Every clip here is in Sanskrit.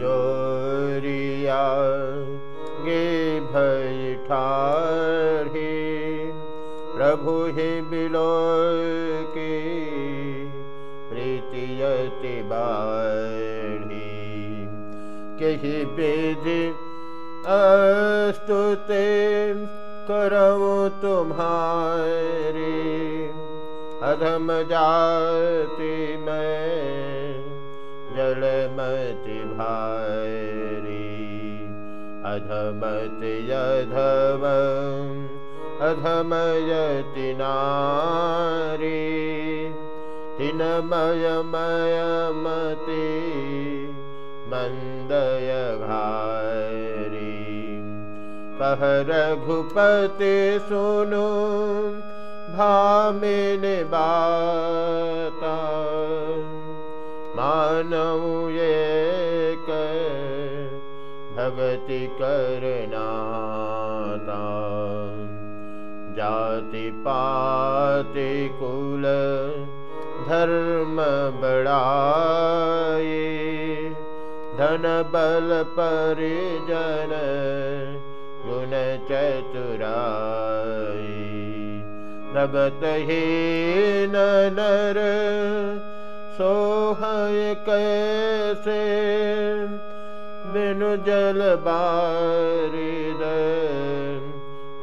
जोरिया गे भय ठाढ़े प्रभु हे बिलो के प्रीतियति बाढ़ी। कही बेद अस्तुते करऊ तुम्हारे। अधम जाति में जलमति भारी अधमति अधम अधमयति नारी। तिनमय मयमति मन्दय घारी कह रघुपति सुनु भामिन बाता भगति करना जाति पाति कुल धर्म बड़ाए धन बल परिजन गुण चतुराई भगत ही नर सोहय कैसे बिनु जल बारिद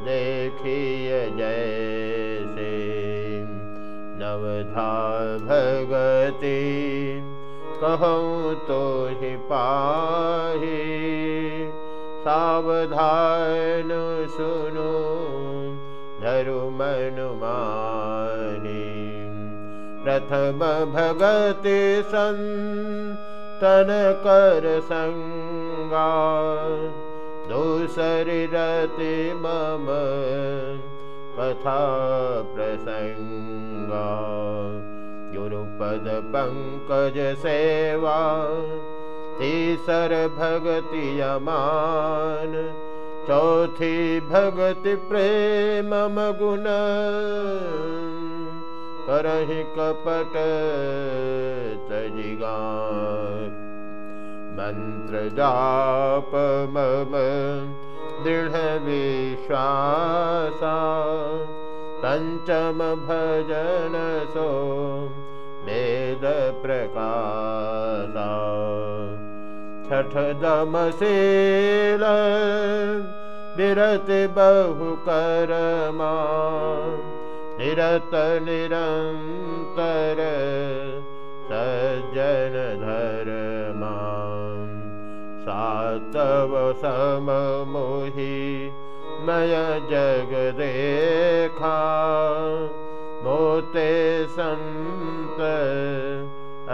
देखिय जैसे नवधा भगति कहूँ तो ही पाही सावधान सुनो धरु मनुमानी प्रथम भगति तन कर संगा दूसरी रति मम कथा प्रसंगा गुरुपद पंकज सेवा तीसर भगति यमान चौथी भगति प्रेम गुण करहि कपट तजिगा मन्त्र जाप मम दृढ विश्वासा पञ्चम भजन सो वेद प्रकाशा छठ दमशील विरति बहु करमा निरत निरन्तर सज्जन धर्मा सातव सममोहि मय जगदेखा मोते सन्त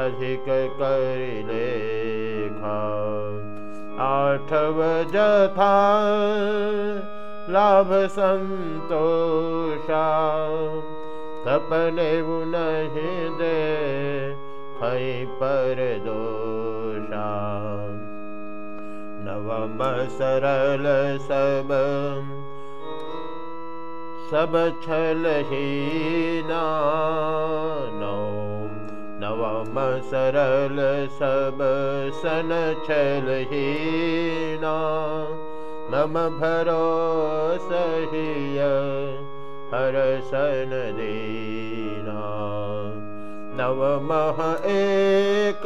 अधिक करिलेखा आठव जथा लाभ सन्तोषा सपने नहीं दे खै पर दोषा नवम सरल सब सब छल ही नौ नवम सरल सब सन छल मम भरोसहिय हरसन दीना। नवमः एक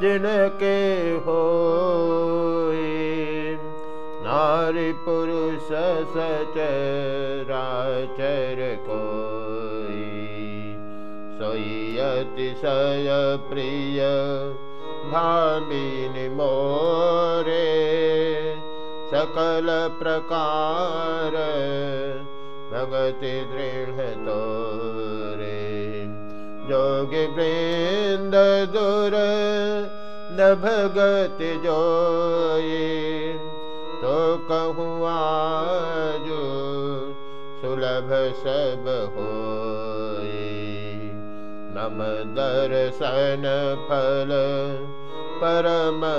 जिनके हो नारी पुरुष सचराचर कोई। सोयतिशय प्रिय भामिनि मोरे सकल प्रकार भगति दृढतो रे। जोगि वृन्द दुर न भगति जोये। तो कहूँ आजो सुलभ सब हो नम दर्शन फल परमयनुपा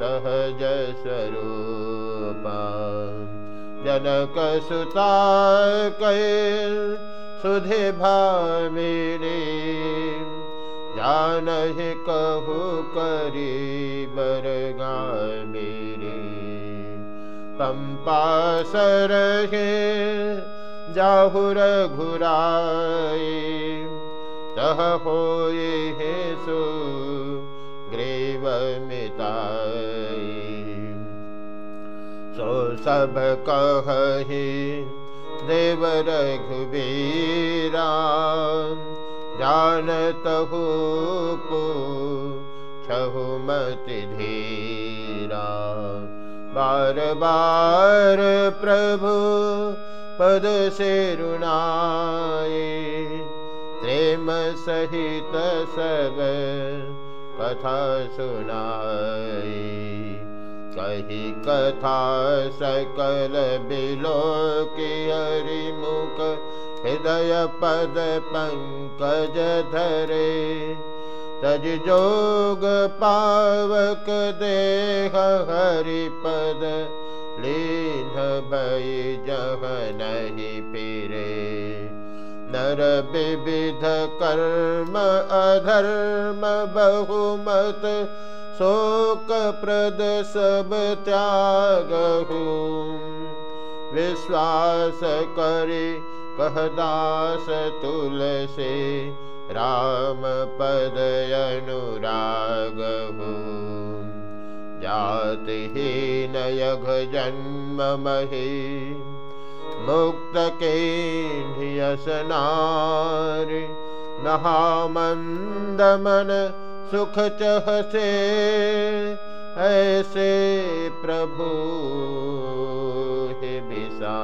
सहज स्वरूपा। जनक सुता कै सुधे भामिनी जानहि कहु करी बरगा मेरे पंपा सरहे जाहुर घुराए हे सो, ग्रीव सो सब कही, देव रघुबीरा जानत हो पो छहु मति धीरा। बार बार प्रभु पद से रुनाए प्रेम सहित सब कथा सुनाए कही कथा सकल बिलो के हरिमुख हृदय पद पंकज धरे। तज जोग पावक देह हरि पद लीन भई जह नहीं फिरे नर विविध कर्म अधर्म बहुमत शोक प्रद सब त्यागहु। विश्वास करि कहदास तुलसी राम पद अनुरागहु। जातिहीन यघ जन्म महि मुक्त के नहा मंद मन सुख चहसे ऐसे प्रभु हे विशा